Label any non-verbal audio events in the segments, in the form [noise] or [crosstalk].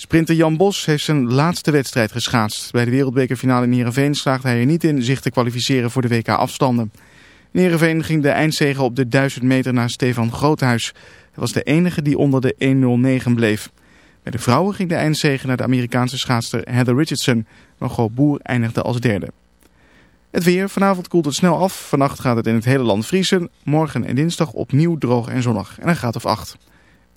Sprinter Jan Bos heeft zijn laatste wedstrijd geschaatst. Bij de wereldbekerfinale in Heerenveen slaagde hij er niet in zich te kwalificeren voor de WK-afstanden. In Heerenveen ging de eindzege op de 1000 meter naar Stefan Groothuis. Hij was de enige die onder de 1.09 bleef. Bij de vrouwen ging de eindzege naar de Amerikaanse schaatster Heather Richardson. Margot Boer eindigde als derde. Het weer. Vanavond koelt het snel af. Vannacht gaat het in het hele land vriezen. Morgen en dinsdag opnieuw droog en zonnig. En een graad of 8.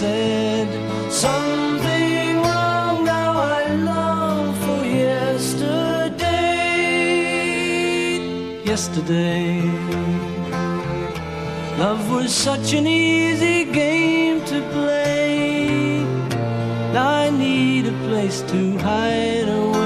said something wrong. Now I long for yesterday. Yesterday. Love was such an easy game to play. I need a place to hide away.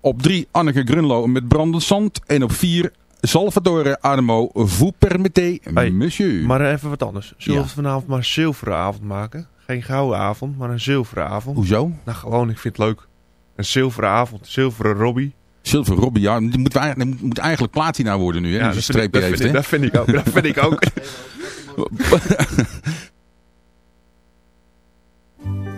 Op 3 Anneke Grunlo met Brandend Zand. En op 4 Salvatore Adamo, vous permettez, Hey, monsieur. Maar even wat anders. Zullen Ja. we vanavond maar een zilveren avond maken? Geen gouden avond, maar een zilveren avond. Hoezo? Nou, gewoon, ik vind het leuk. Een zilveren avond, zilveren Robbie. Silver Robbie, ja, die moet, die moet, eigenlijk platina worden nu, hè? Ja, dat, vind ik, heeft, vind ik, hè? dat vind ik ook. Dat vind ik ook. [laughs] [laughs]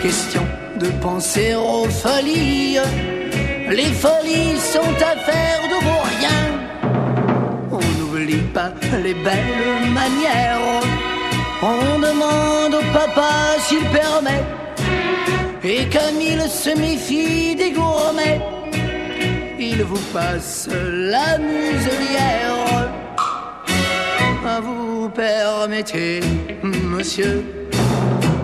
Question de penser aux folies. Les folies sont affaires de vos rien. On n'oublie pas les belles manières. On demande au papa s'il permet. Et comme il se méfie des gourmets, il vous passe la muselière. Vous permettez, monsieur,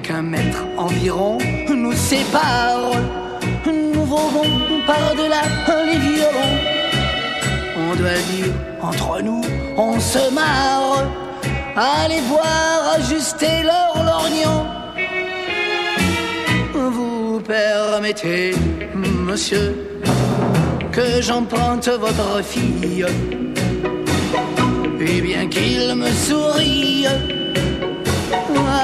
Qu'un mètre environ nous sépare, nous volons par-delà les violons. On doit dire, entre nous, on se marre. Allez voir ajuster leur lorgnon. Vous permettez, monsieur, que j'emprunte votre fille. Et bien qu'il me sourie,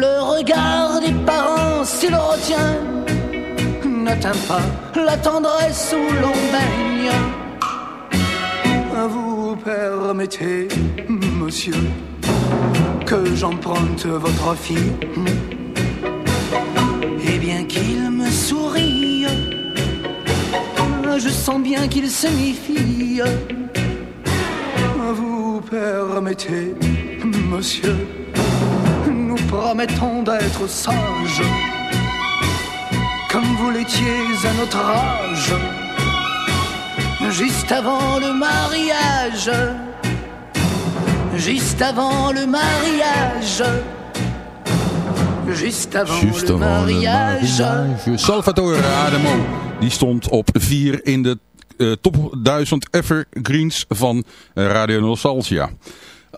Le regard des parents, s'il retient, n'atteint pas la tendresse où l'on baigne. Vous permettez, monsieur, que j'emprunte votre fille? Et bien qu'il me sourie, je sens bien qu'il se méfie. Vous permettez, monsieur, promettons d'être sages, comme vous l'étiez à notre âge, juste avant le mariage, juste avant le mariage. Juste avant le mariage. mariage. Salvatore Adamo. Die stond op 4 in de eh, top 1000 evergreens van Radio Nostalgia.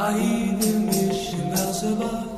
I hear the mission bells above.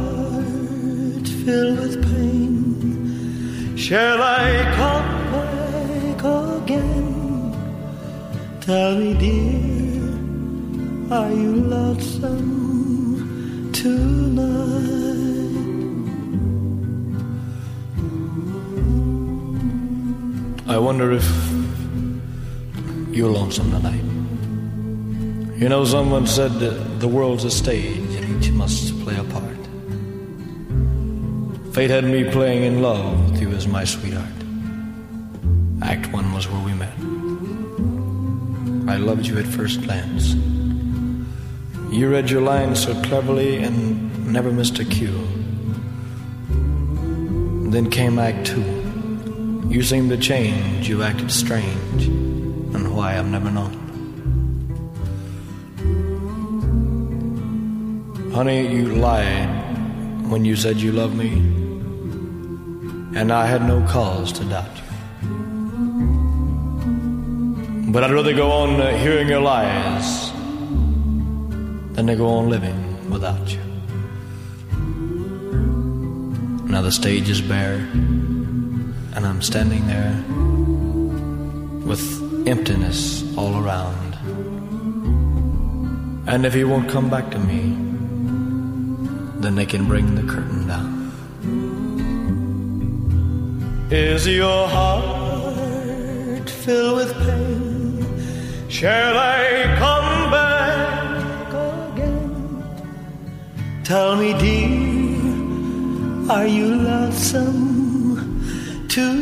Me, dear, are you lonesome tonight? I wonder if you're lonesome tonight. You know, someone said that the world's a stage and each must play a part. Fate had me playing in love with you as my sweetheart. I loved you at first glance. You read your lines so cleverly and never missed a cue. Then came Act two. You seemed to change, you acted strange, and why I've never known. Honey, you lied when you said you loved me, and I had no cause to doubt you. But I'd rather go on uh, hearing your lies than to go on living without you. Now the stage is bare, and I'm standing there with emptiness all around. And if he won't come back to me, then they can bring the curtain down. Is your heart filled with pain? Shall I come back again? Tell me, dear, are you lonesome tonight?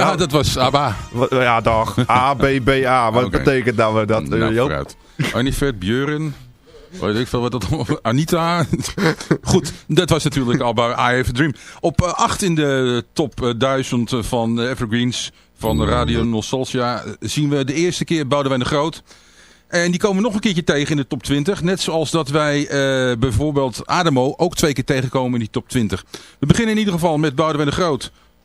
Ja, Nou, dat was ABBA. Wat- Ja, dag. A-B-B-A. Wat betekent nou dat, eh, Nou, Joop? vooruit. Anifet, Björn. Weet ik veel wat dat Anita. Goed, dat was natuurlijk ABBA I Have a Dream. Op 8 in de top eh, 1000 van de Evergreens van Radio Nostalgia eh, zien we de eerste keer Boudewijn de Groot. En die komen we nog een keertje tegen in de top 20. Net zoals dat wij eh, bijvoorbeeld Ademo ook twee keer tegenkomen in die top 20. We beginnen in ieder geval met Boudewijn de Groot.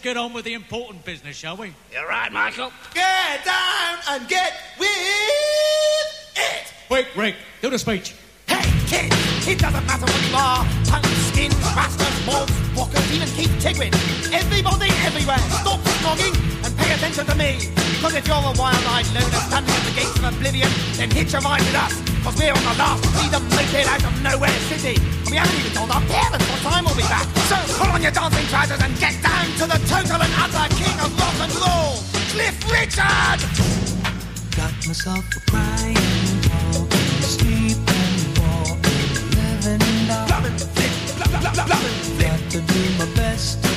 Let's get on with the important business, shall we? You're right, Michael. Get down and get with it! Wait, Rick, do the speech. Hey, kid, it doesn't matter what you are. Punks, skins, bastards, mobs, walkers, even Keith Tigwin. Everybody, everywhere, stop snogging and pay attention to me. Because if you're a wild-eyed loner standing at the gates of oblivion, then hitch your ride with us. Because we're on the last freedom-making out of nowhere city. We haven't even told our parents what time we'll be back. So pull on your dancing trousers and get down to the total and utter king of rock and roll, Cliff Richard! Got myself a crying, talking, sleeping, walking, living, loving. Got to do my best.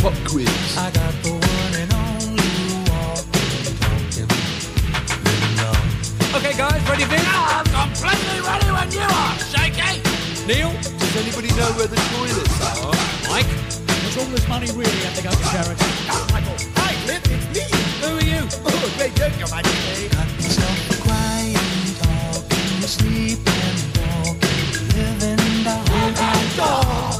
pop quiz. I got the one and only walking. Okay, guys, ready Vince? this? I'm completely ready when you are, Shaky. Neil, does anybody know where the toilets are? Oh, Mike, what's all this money really having to go to charity? Michael, hi, Cliff, it's me. Who are you? [laughs] Oh, great joke, Your Majesty. Got myself crying, talking, sleeping, walking, living the.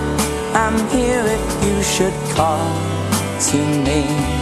I'm here if you should call to me.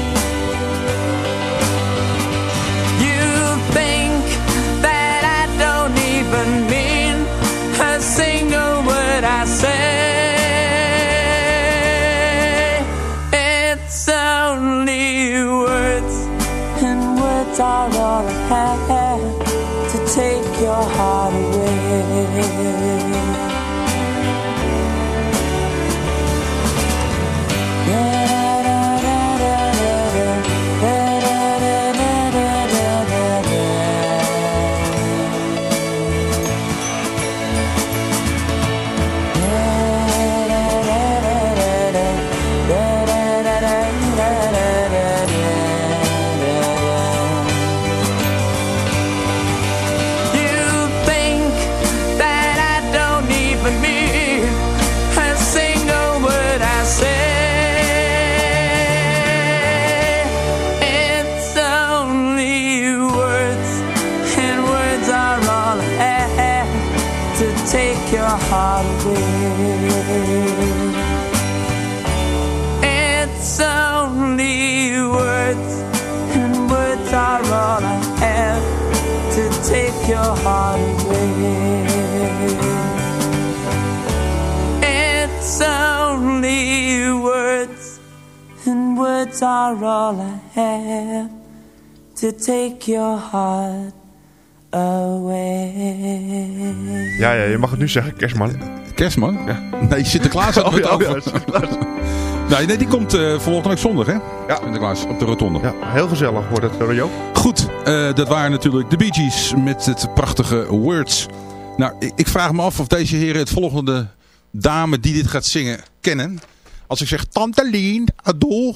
Are all I have to take your heart away. Ja, ja, je mag het nu zeggen, kerstman. Kerstman? Ja. Nee, Sinterklaas [laughs] had Oh, het ja, over. ja, Sinterklaas. [laughs] nee, nee, die komt eh volgende week zondag, hè? Ja. Sinterklaas, op de rotonde. Ja, heel gezellig wordt het, hoor, Joop. Goed, eh, dat waren natuurlijk de Bee Gees met het prachtige Words. Nou, ik, ik vraag me af of deze heren het volgende dame die dit gaat zingen kennen. Als ik zeg Tante Lien, Adol,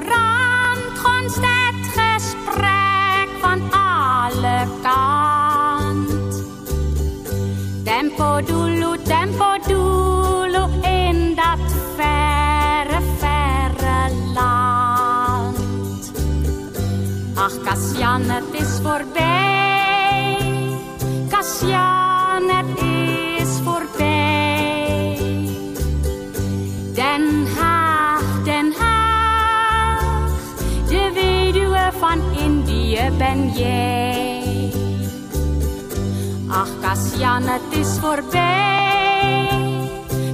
Kassian, het is voorbij.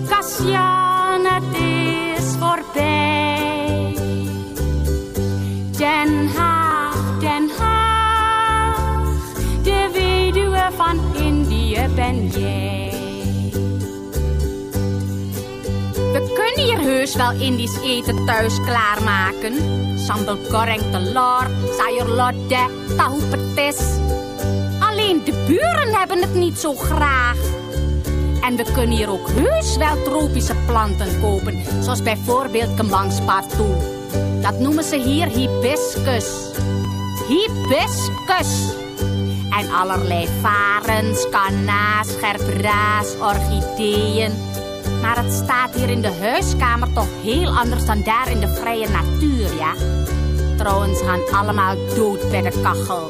Kassian, het is voorbij. Den Haag, Den Haag, de weduwe van Indië ben jij. We kunnen hier heus wel Indisch eten thuis klaarmaken. Sambal goreng telur, sayur lodeh, tahu petis. De buren hebben het niet zo graag. En we kunnen hier ook heus wel tropische planten kopen. Zoals bijvoorbeeld spatu. Dat noemen ze hier hibiscus. Hibiscus. En allerlei varens, kanna's, gerbraas, orchideeën. Maar het staat hier in de huiskamer toch heel anders dan daar in de vrije natuur, ja? Trouwens gaan allemaal dood bij de kachel.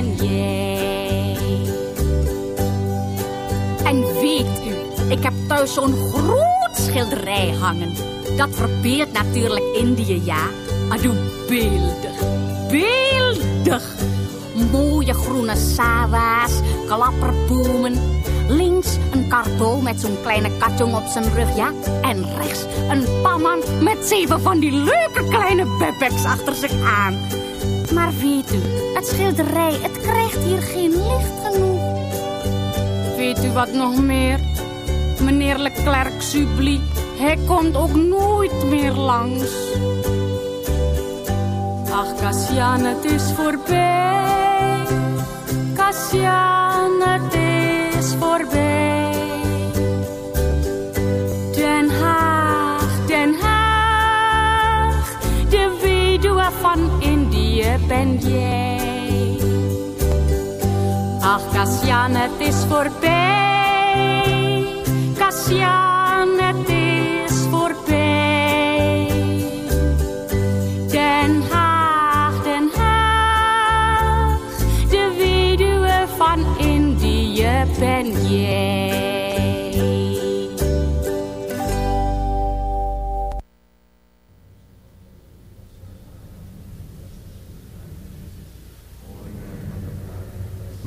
Ben jij. En weet u, ik heb thuis zo'n groot schilderij hangen. Dat verbeeldt natuurlijk Indië, ja. Adoe, beeldig, beeldig. Mooie groene sawa's, klapperbomen. Links een karbo met zo'n kleine katjong op zijn rug, ja. En rechts een pamman met zeven van die leuke kleine bebeks achter zich aan. Maar weet u, het schilderij, het krijgt hier geen licht genoeg. Weet u wat nog meer? Meneer Leclerc Subli, hij komt ook nooit meer langs. Ach, Kassian, het is voorbij. Kassian, ben jij. Ach, Kassian, het is voorbij. Kassian,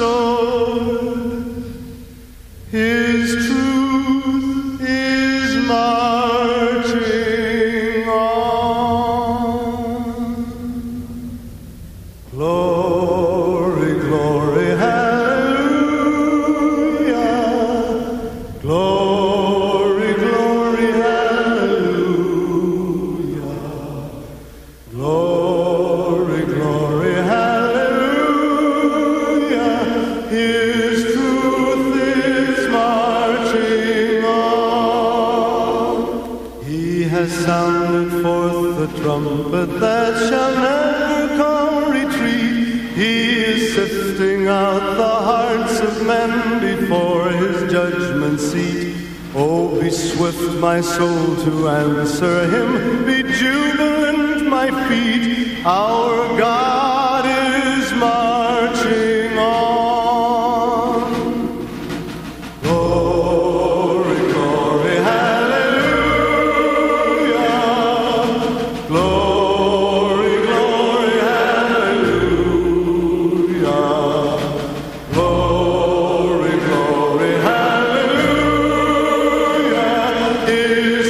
sword. His swift, my soul, to answer him. Be jubilant, my feet. Our God is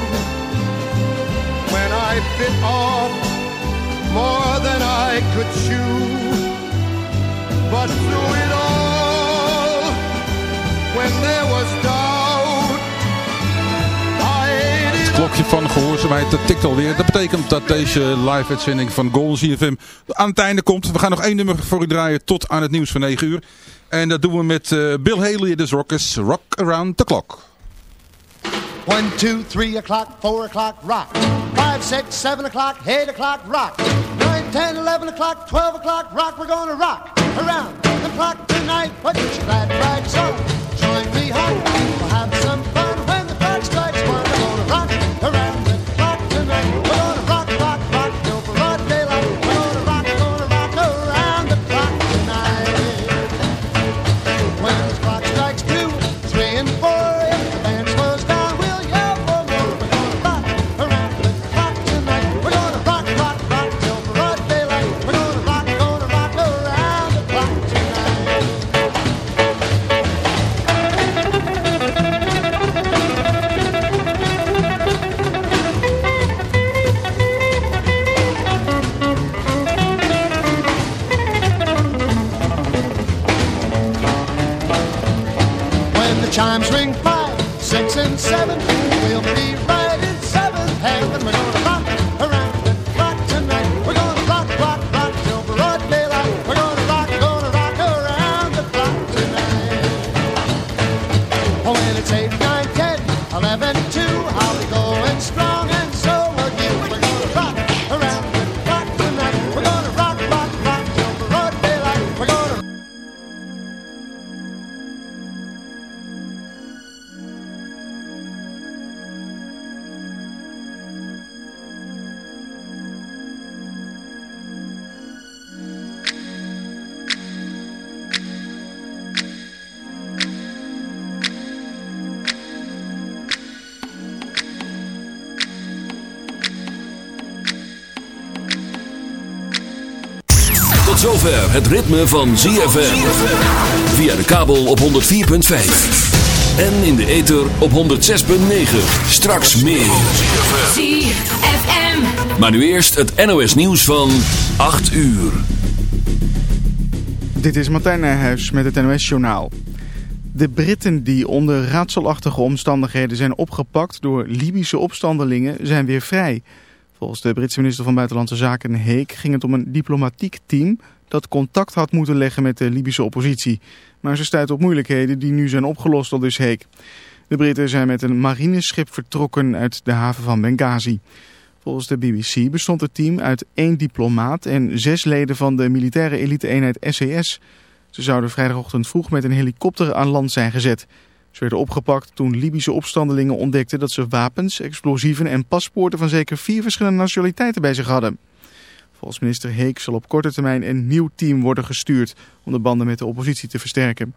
when I bit off more than I could chew. But through it all, when there was doubt, Het klokje van gehoorzaamheid dat tikt alweer. Dat betekent dat deze live-uitzending van Golden CFM aan het einde komt. We gaan nog één nummer voor u draaien tot aan het nieuws van 9 uur. En dat doen we met eh, Bill Haley en de Rockers Rock Around the Clock. One, two, three o'clock, four o'clock, rock. Six, seven o'clock, eight o'clock, rock. Nine, ten, eleven o'clock, twelve o'clock, rock. We're gonna rock around the clock tonight. Put your glad rags on. Join me home. We'll have some fun when the clock strikes one. We're gonna rock around six, and seven, we'll be right in seventh heaven. We're gonna zover het ritme van ZFM. Via de kabel op 104.5. En in de ether op 106.9. Straks meer. ZFM. Maar nu eerst het NOS nieuws van 8 uur. Dit is Martijn Nijhuis met het NOS-journaal. De Britten die onder raadselachtige omstandigheden zijn opgepakt door Libische opstandelingen zijn weer vrij. Volgens de Britse minister van Buitenlandse Zaken Heek ging het om een diplomatiek team dat contact had moeten leggen met de Libische oppositie. Maar ze stuit op moeilijkheden die nu zijn opgelost, al dus Heek. De Britten zijn met een marineschip vertrokken uit de haven van Benghazi. Volgens de BBC bestond het team uit één diplomaat en zes leden van de militaire elite-eenheid SES. Ze zouden vrijdagochtend vroeg met een helikopter aan land zijn gezet. Ze werden opgepakt toen Libische opstandelingen ontdekten dat ze wapens, explosieven en paspoorten van zeker vier verschillende nationaliteiten bij zich hadden. Volgens minister Heek zal op korte termijn een nieuw team worden gestuurd om de banden met de oppositie te versterken.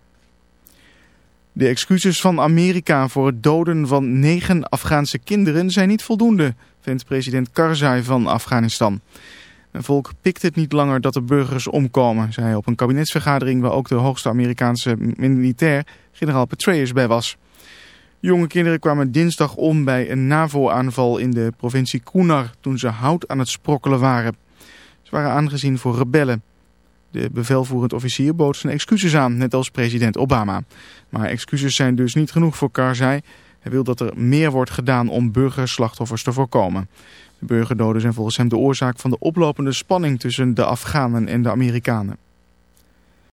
De excuses van Amerika voor het doden van negen Afghaanse kinderen zijn niet voldoende, vindt president Karzai van Afghanistan. Het volk pikt het niet langer dat de burgers omkomen, zei hij op een kabinetsvergadering waar ook de hoogste Amerikaanse militair, generaal Petraeus, bij was. Jonge kinderen kwamen dinsdag om bij een NAVO-aanval in de provincie Kunar toen ze hout aan het sprokkelen waren. Ze waren aangezien voor rebellen. De bevelvoerend officier bood zijn excuses aan, net als president Obama. Maar excuses zijn dus niet genoeg voor Karzai. Hij wil dat er meer wordt gedaan om burgerslachtoffers te voorkomen. De burgerdoden zijn volgens hem de oorzaak van de oplopende spanning tussen de Afghanen en de Amerikanen.